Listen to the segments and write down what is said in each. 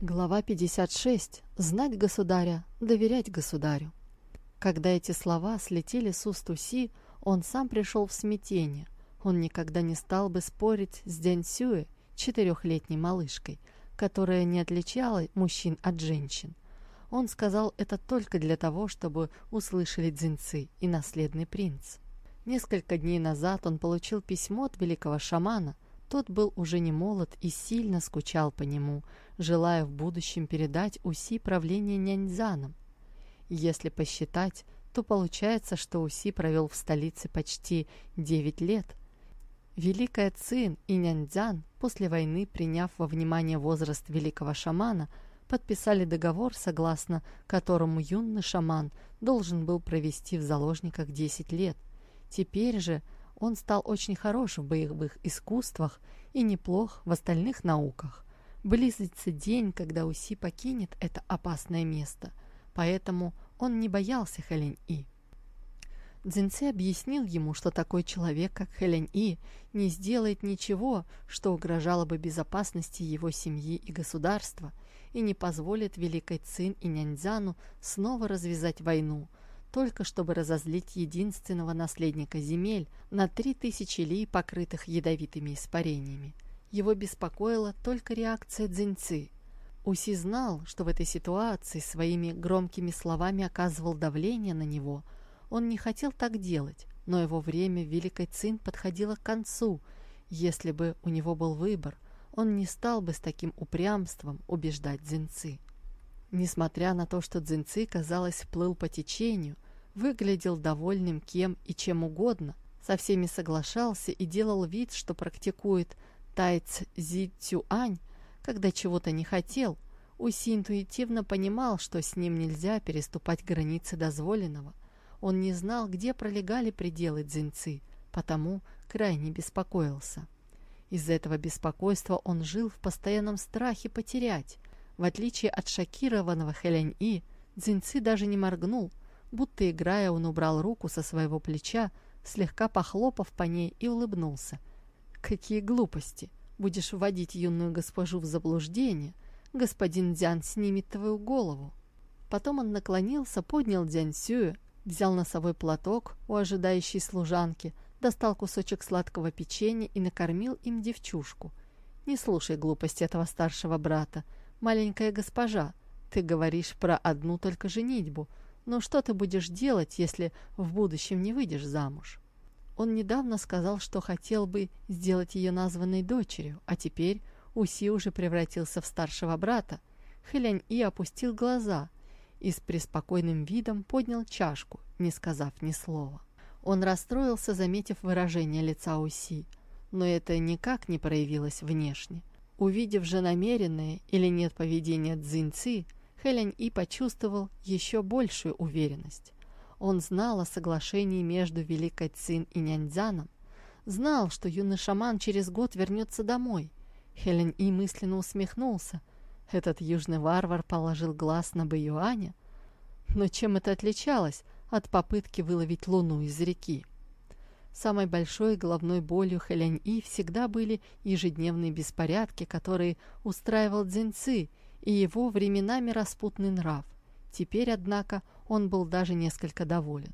Глава 56. Знать государя, доверять государю. Когда эти слова слетели с уст Уси, он сам пришел в смятение. Он никогда не стал бы спорить с Дянь Сюэ, четырехлетней малышкой, которая не отличала мужчин от женщин. Он сказал это только для того, чтобы услышали дзинцы и наследный принц. Несколько дней назад он получил письмо от великого шамана – тот был уже не молод и сильно скучал по нему, желая в будущем передать Уси правление няньзаном. Если посчитать, то получается, что Уси провел в столице почти 9 лет. Великая Цин и няньцзан, после войны, приняв во внимание возраст великого шамана, подписали договор, согласно которому юный шаман должен был провести в заложниках 10 лет. Теперь же – он стал очень хорош в боевых искусствах и неплох в остальных науках. Близится день, когда Уси покинет это опасное место, поэтому он не боялся Хэлянь-И. Цзиньци объяснил ему, что такой человек, как Хэлянь-И, не сделает ничего, что угрожало бы безопасности его семьи и государства, и не позволит Великой Цин и Няньцзану снова развязать войну, только чтобы разозлить единственного наследника земель на три тысячи ли, покрытых ядовитыми испарениями. Его беспокоила только реакция Дзиньцы. Уси знал, что в этой ситуации своими громкими словами оказывал давление на него. Он не хотел так делать, но его время Великой Цин подходило к концу. Если бы у него был выбор, он не стал бы с таким упрямством убеждать Дзиньцы. Несмотря на то, что Дзинцы, казалось, плыл по течению, выглядел довольным кем и чем угодно, со всеми соглашался и делал вид, что практикует тайц зи цюань, когда чего-то не хотел, Уси интуитивно понимал, что с ним нельзя переступать границы дозволенного. Он не знал, где пролегали пределы дзинцы, потому крайне беспокоился. Из-за этого беспокойства он жил в постоянном страхе потерять, в отличие от шокированного Хэлянь-И, Цзиньцы даже не моргнул. Будто играя, он убрал руку со своего плеча, слегка похлопав по ней и улыбнулся. «Какие глупости! Будешь вводить юную госпожу в заблуждение, господин Дзян снимет твою голову». Потом он наклонился, поднял Дзянь Сюэ, взял носовой платок у ожидающей служанки, достал кусочек сладкого печенья и накормил им девчушку. «Не слушай глупости этого старшего брата. «Маленькая госпожа, ты говоришь про одну только женитьбу, но что ты будешь делать, если в будущем не выйдешь замуж?» Он недавно сказал, что хотел бы сделать ее названной дочерью, а теперь Уси уже превратился в старшего брата. Хэлянь-И опустил глаза и с преспокойным видом поднял чашку, не сказав ни слова. Он расстроился, заметив выражение лица Уси, но это никак не проявилось внешне. Увидев же намеренное или нет поведения Цзиньци, Хэлянь И почувствовал еще большую уверенность. Он знал о соглашении между Великой Цин и Няньцзаном, знал, что юный шаман через год вернется домой. Хэлянь И мысленно усмехнулся. Этот южный варвар положил глаз на Бэюаня. Но чем это отличалось от попытки выловить луну из реки? Самой большой головной болью Хэлянь-И всегда были ежедневные беспорядки, которые устраивал Цзиньцы и его временами распутный нрав. Теперь, однако, он был даже несколько доволен.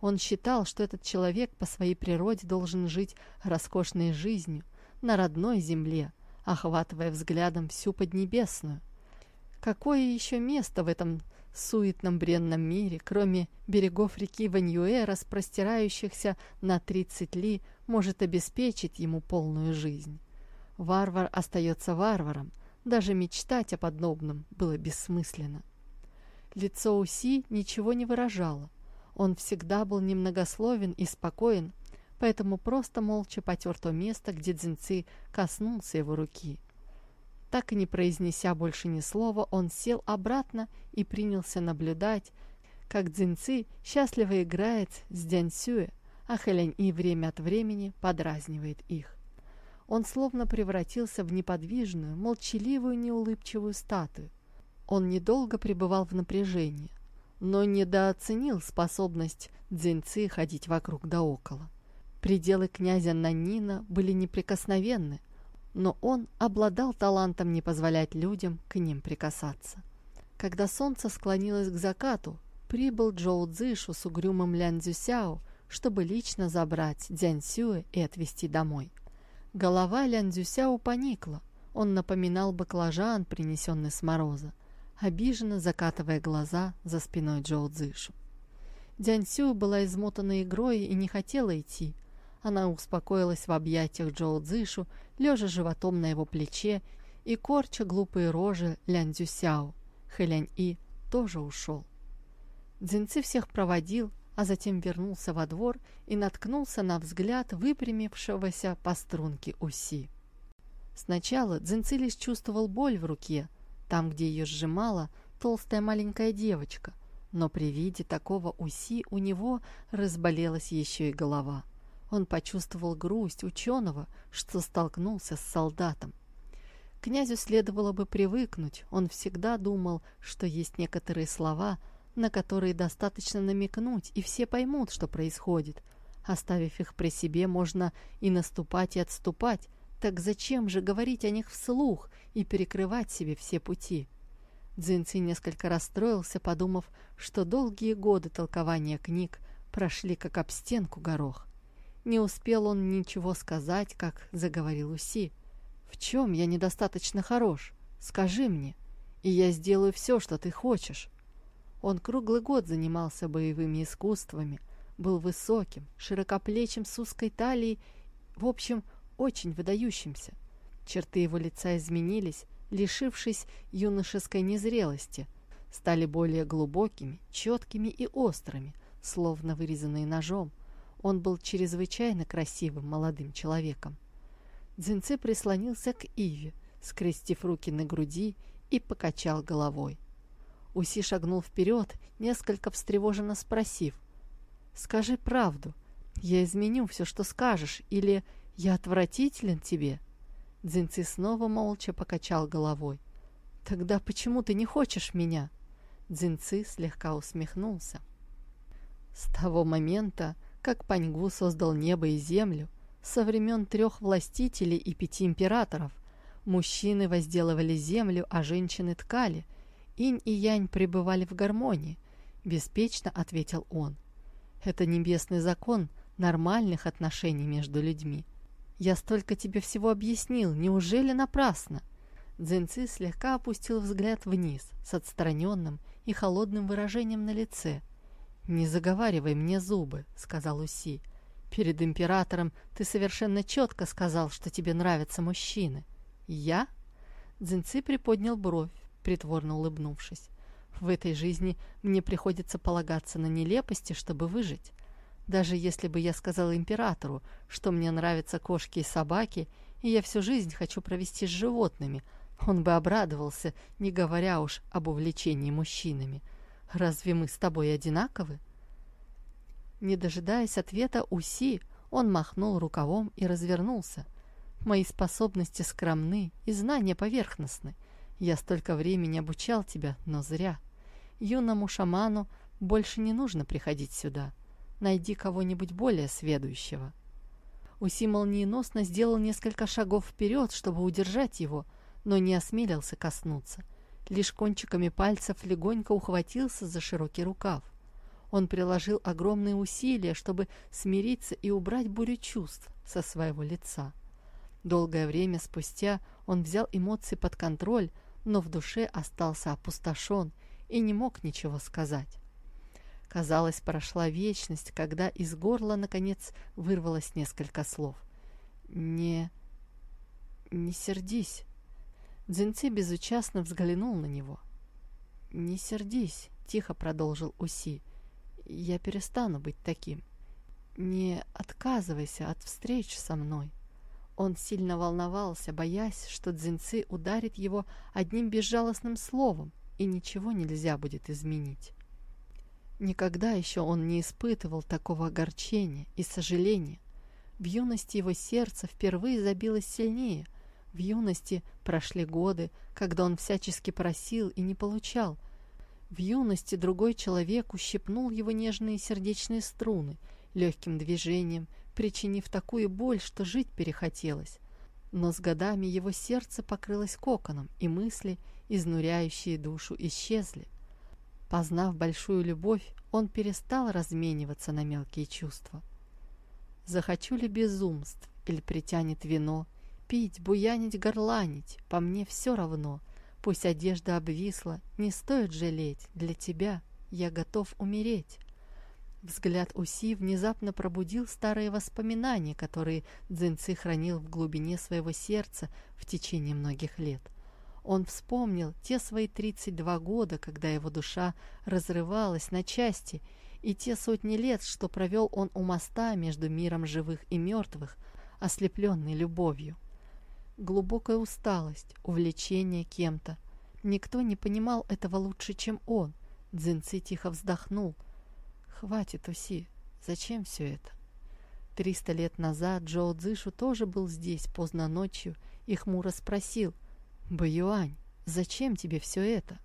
Он считал, что этот человек по своей природе должен жить роскошной жизнью на родной земле, охватывая взглядом всю Поднебесную. Какое еще место в этом суетном бренном мире, кроме берегов реки Ваньюэ, распростирающихся на 30 ли, может обеспечить ему полную жизнь. Варвар остается варваром, даже мечтать о подобном было бессмысленно. Лицо Уси ничего не выражало. Он всегда был немногословен и спокоен, поэтому просто молча потер то место, где Дзинцы коснулся его руки. Так и не произнеся больше ни слова, он сел обратно и принялся наблюдать, как Цзиньцы счастливо играет с Дяньсюэ, а Хэлянь-И время от времени подразнивает их. Он словно превратился в неподвижную, молчаливую, неулыбчивую статую. Он недолго пребывал в напряжении, но недооценил способность Дзиньцы ходить вокруг да около. Пределы князя Нанина были неприкосновенны, но он обладал талантом не позволять людям к ним прикасаться. Когда солнце склонилось к закату, прибыл Джоу Цзышу с угрюмым Лян Цзюсяо, чтобы лично забрать Дзянь Сюэ и отвезти домой. Голова Лян Цзюсяо поникла, он напоминал баклажан, принесенный с мороза, обиженно закатывая глаза за спиной Джоу Цзышу. Дзянь Сюэ была измотана игрой и не хотела идти. Она успокоилась в объятиях Джоу Цзышу, лежа животом на его плече и корча глупые рожи Лян Цзюсяо. Хэлянь И тоже ушел. Дзинцы всех проводил, а затем вернулся во двор и наткнулся на взгляд выпрямившегося по струнке Уси. Сначала Дзинцы лишь чувствовал боль в руке, там, где ее сжимала толстая маленькая девочка, но при виде такого Уси у него разболелась еще и голова. Он почувствовал грусть ученого, что столкнулся с солдатом. Князю следовало бы привыкнуть, он всегда думал, что есть некоторые слова – на которые достаточно намекнуть, и все поймут, что происходит. Оставив их при себе, можно и наступать, и отступать. Так зачем же говорить о них вслух и перекрывать себе все пути? Дзинци несколько расстроился, подумав, что долгие годы толкования книг прошли как об стенку горох. Не успел он ничего сказать, как заговорил Уси. «В чем я недостаточно хорош? Скажи мне, и я сделаю все, что ты хочешь». Он круглый год занимался боевыми искусствами, был высоким, широкоплечим, с узкой талией, в общем, очень выдающимся. Черты его лица изменились, лишившись юношеской незрелости, стали более глубокими, четкими и острыми, словно вырезанные ножом. Он был чрезвычайно красивым молодым человеком. Дзинце прислонился к Иве, скрестив руки на груди и покачал головой. Уси шагнул вперед, несколько встревоженно спросив. «Скажи правду. Я изменю все, что скажешь, или я отвратителен тебе?» Дзинци снова молча покачал головой. «Тогда почему ты не хочешь меня?» Дзинци слегка усмехнулся. С того момента, как Паньгу создал небо и землю, со времен трех властителей и пяти императоров, мужчины возделывали землю, а женщины ткали – Инь и Янь пребывали в гармонии, беспечно ответил он. Это небесный закон нормальных отношений между людьми. Я столько тебе всего объяснил, неужели напрасно? Дзинци слегка опустил взгляд вниз, с отстраненным и холодным выражением на лице. «Не заговаривай мне зубы», — сказал Уси. «Перед императором ты совершенно четко сказал, что тебе нравятся мужчины». «Я?» Дзинци приподнял бровь, притворно улыбнувшись. В этой жизни мне приходится полагаться на нелепости, чтобы выжить. Даже если бы я сказала императору, что мне нравятся кошки и собаки, и я всю жизнь хочу провести с животными, он бы обрадовался, не говоря уж об увлечении мужчинами. Разве мы с тобой одинаковы? Не дожидаясь ответа Уси, он махнул рукавом и развернулся. Мои способности скромны и знания поверхностны. Я столько времени обучал тебя, но зря. Юному шаману больше не нужно приходить сюда. Найди кого-нибудь более сведущего». Уси молниеносно сделал несколько шагов вперед, чтобы удержать его, но не осмелился коснуться. Лишь кончиками пальцев легонько ухватился за широкий рукав. Он приложил огромные усилия, чтобы смириться и убрать бурю чувств со своего лица. Долгое время спустя он взял эмоции под контроль, но в душе остался опустошен и не мог ничего сказать. Казалось, прошла вечность, когда из горла, наконец, вырвалось несколько слов. «Не... не сердись». Дзинцы безучастно взглянул на него. «Не сердись», — тихо продолжил Уси. «Я перестану быть таким. Не отказывайся от встреч со мной». Он сильно волновался, боясь, что Дзинцы ударит его одним безжалостным словом, и ничего нельзя будет изменить. Никогда еще он не испытывал такого огорчения и сожаления. В юности его сердце впервые забилось сильнее. В юности прошли годы, когда он всячески просил и не получал. В юности другой человек ущипнул его нежные сердечные струны легким движением, причинив такую боль, что жить перехотелось. но с годами его сердце покрылось коконом, и мысли, изнуряющие душу, исчезли. Познав большую любовь, он перестал размениваться на мелкие чувства. Захочу ли безумств, или притянет вино, пить, буянить, горланить, по мне все равно. Пусть одежда обвисла, не стоит жалеть, для тебя я готов умереть. Взгляд Уси внезапно пробудил старые воспоминания, которые Дзинцы хранил в глубине своего сердца в течение многих лет. Он вспомнил те свои 32 года, когда его душа разрывалась на части, и те сотни лет, что провел он у моста между миром живых и мертвых, ослепленный любовью. Глубокая усталость, увлечение кем-то. Никто не понимал этого лучше, чем он. Дзинцы тихо вздохнул. «Хватит, Уси, зачем все это?» Триста лет назад Джоу Цзышу тоже был здесь поздно ночью и хмуро спросил «Баюань, зачем тебе все это?»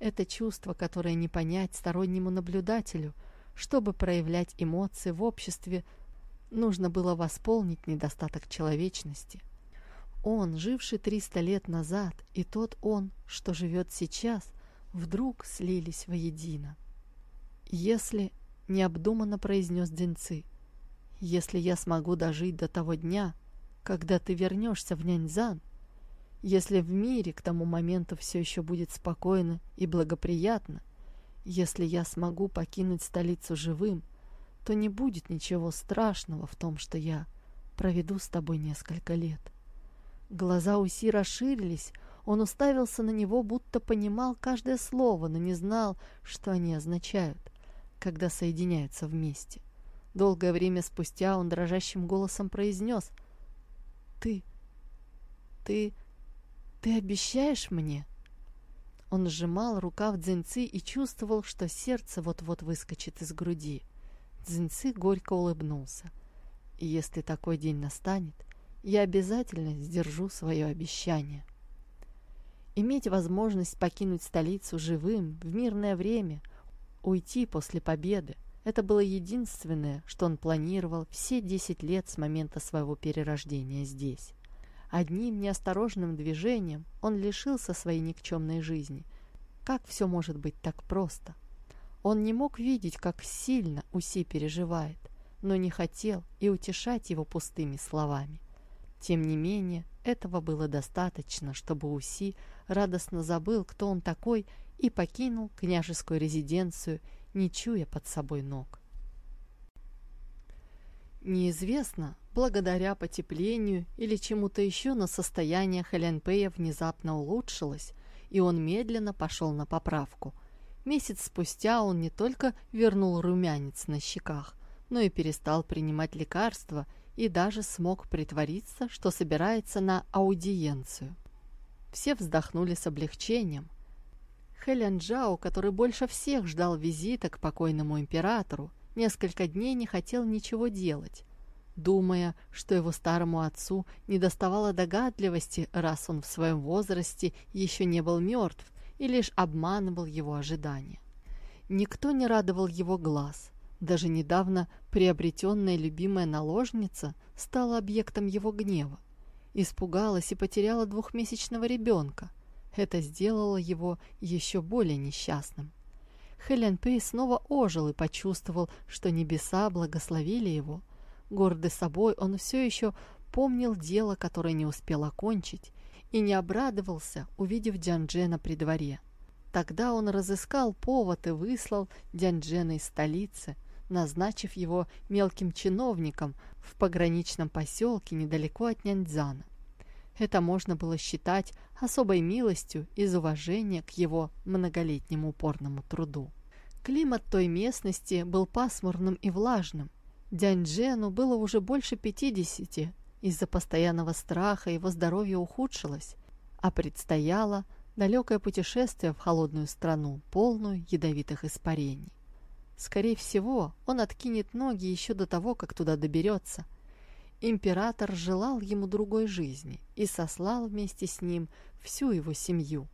Это чувство, которое не понять стороннему наблюдателю, чтобы проявлять эмоции в обществе, Нужно было восполнить недостаток человечности. Он, живший 300 лет назад, и тот он, что живет сейчас, вдруг слились воедино. «Если...» — необдуманно произнес Дзинцы. «Если я смогу дожить до того дня, когда ты вернешься в Няньзан, если в мире к тому моменту все еще будет спокойно и благоприятно, если я смогу покинуть столицу живым, то не будет ничего страшного в том, что я проведу с тобой несколько лет. Глаза Уси расширились, он уставился на него, будто понимал каждое слово, но не знал, что они означают, когда соединяются вместе. Долгое время спустя он дрожащим голосом произнес «Ты, ты, ты обещаешь мне?» Он сжимал рукав дзинцы и чувствовал, что сердце вот-вот выскочит из груди. Цзиньцы горько улыбнулся. И если такой день настанет, я обязательно сдержу свое обещание. Иметь возможность покинуть столицу живым в мирное время, уйти после победы, это было единственное, что он планировал все десять лет с момента своего перерождения здесь. Одним неосторожным движением он лишился своей никчемной жизни. Как все может быть так просто? Он не мог видеть, как сильно Уси переживает, но не хотел и утешать его пустыми словами. Тем не менее, этого было достаточно, чтобы Уси радостно забыл, кто он такой, и покинул княжескую резиденцию, не чуя под собой ног. Неизвестно, благодаря потеплению или чему-то еще, но состояние Хэленпэя внезапно улучшилось, и он медленно пошел на поправку – Месяц спустя он не только вернул румянец на щеках, но и перестал принимать лекарства и даже смог притвориться, что собирается на аудиенцию. Все вздохнули с облегчением. Хэлян Джао, который больше всех ждал визита к покойному императору, несколько дней не хотел ничего делать, думая, что его старому отцу не доставало догадливости, раз он в своем возрасте еще не был мертв, и лишь обманывал его ожидания. Никто не радовал его глаз. Даже недавно приобретенная любимая наложница стала объектом его гнева. Испугалась и потеряла двухмесячного ребенка. Это сделало его еще более несчастным. Хелен Пэй снова ожил и почувствовал, что небеса благословили его. Гордый собой, он все еще помнил дело, которое не успел окончить, и не обрадовался, увидев Дянджена при дворе. Тогда он разыскал повод и выслал Дянджена из столицы, назначив его мелким чиновником в пограничном поселке недалеко от Няньцзана. Это можно было считать особой милостью из уважения к его многолетнему упорному труду. Климат той местности был пасмурным и влажным. Дяньчжену было уже больше пятидесяти, из-за постоянного страха его здоровье ухудшилось, а предстояло далекое путешествие в холодную страну, полную ядовитых испарений. Скорее всего, он откинет ноги еще до того, как туда доберется. Император желал ему другой жизни и сослал вместе с ним всю его семью.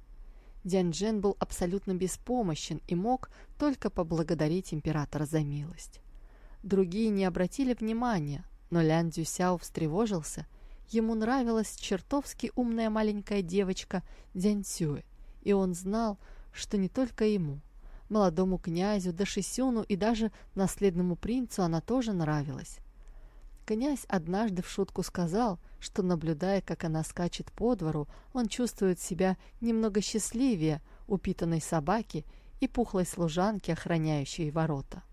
Дяньчжен был абсолютно беспомощен и мог только поблагодарить императора за милость. Другие не обратили внимания, но Лян Дзюсяо встревожился. Ему нравилась чертовски умная маленькая девочка Дзяньцюэ, и он знал, что не только ему. Молодому князю, Дашисюну и даже наследному принцу она тоже нравилась. Князь однажды в шутку сказал, что, наблюдая, как она скачет по двору, он чувствует себя немного счастливее упитанной собаки и пухлой служанки, охраняющей ворота.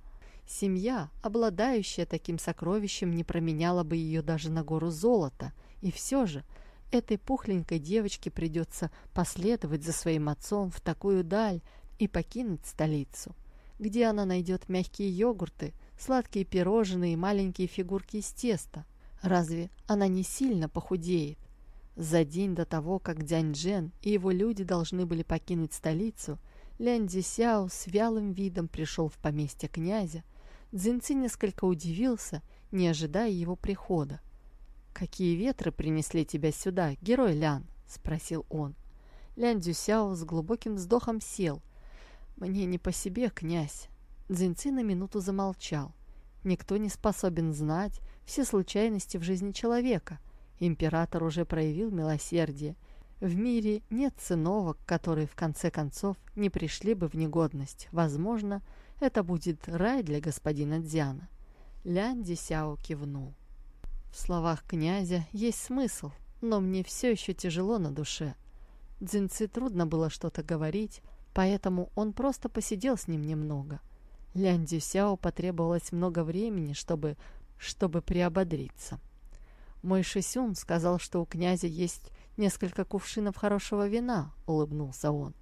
Семья, обладающая таким сокровищем, не променяла бы ее даже на гору золота, и все же этой пухленькой девочке придется последовать за своим отцом в такую даль и покинуть столицу, где она найдет мягкие йогурты, сладкие пирожные и маленькие фигурки из теста. Разве она не сильно похудеет? За день до того, как Дянь Джен и его люди должны были покинуть столицу, Лян Сяо с вялым видом пришел в поместье князя. Цзиньци несколько удивился, не ожидая его прихода. «Какие ветры принесли тебя сюда, герой Лян?» — спросил он. Лян Сяо с глубоким вздохом сел. «Мне не по себе, князь. Дзинцы на минуту замолчал. Никто не способен знать все случайности в жизни человека. Император уже проявил милосердие. В мире нет циновок, которые в конце концов не пришли бы в негодность. Возможно, это будет рай для господина Дзяна. Лян Дисяо кивнул. В словах князя есть смысл, но мне все еще тяжело на душе. Дзинцы трудно было что-то говорить, поэтому он просто посидел с ним немного. Лян Дюсяо потребовалось много времени, чтобы, чтобы приободриться. «Мой Шисюн сказал, что у князя есть несколько кувшинов хорошего вина», — улыбнулся он.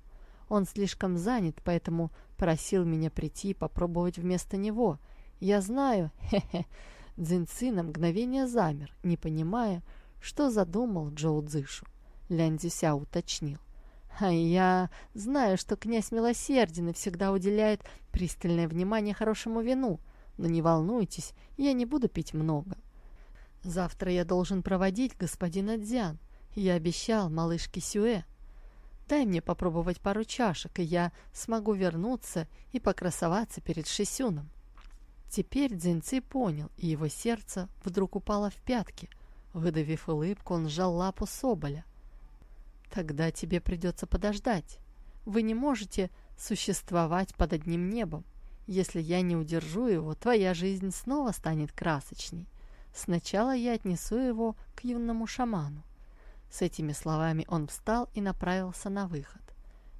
«Он слишком занят, поэтому просил меня прийти и попробовать вместо него. Я знаю, хе-хе». Цзиньци на мгновение замер, не понимая, что задумал Джоу Цзышу. Лян Дюся уточнил. А я знаю, что князь милосерден и всегда уделяет пристальное внимание хорошему вину. Но не волнуйтесь, я не буду пить много. Завтра я должен проводить господина Дзян. Я обещал малышке Сюэ. Дай мне попробовать пару чашек, и я смогу вернуться и покрасоваться перед Шисюном. Теперь Дзинци понял, и его сердце вдруг упало в пятки. Выдавив улыбку, он сжал лапу Соболя. Тогда тебе придется подождать. Вы не можете существовать под одним небом. Если я не удержу его, твоя жизнь снова станет красочней. Сначала я отнесу его к юному шаману. С этими словами он встал и направился на выход.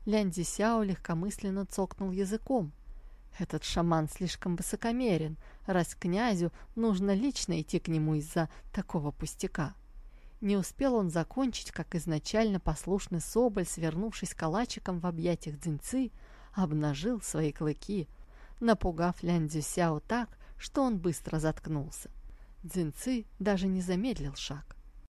Лян Дисяо легкомысленно цокнул языком. Этот шаман слишком высокомерен, раз князю нужно лично идти к нему из-за такого пустяка. Не успел он закончить, как изначально послушный соболь, свернувшись калачиком в объятиях дзиньцы, обнажил свои клыки, напугав Лян Цзюсяо так, что он быстро заткнулся. Дзиньцы даже не замедлил шаг.